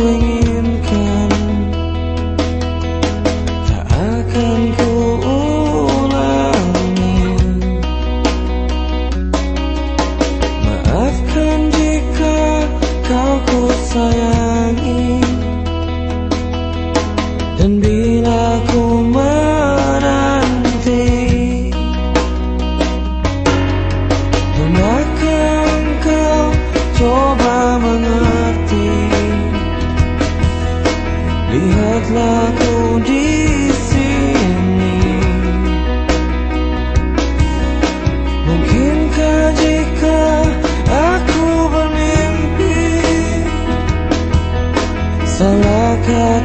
em mim. Lihatlah ku di sini. Mungkinkah jika aku bermimpi Salahkah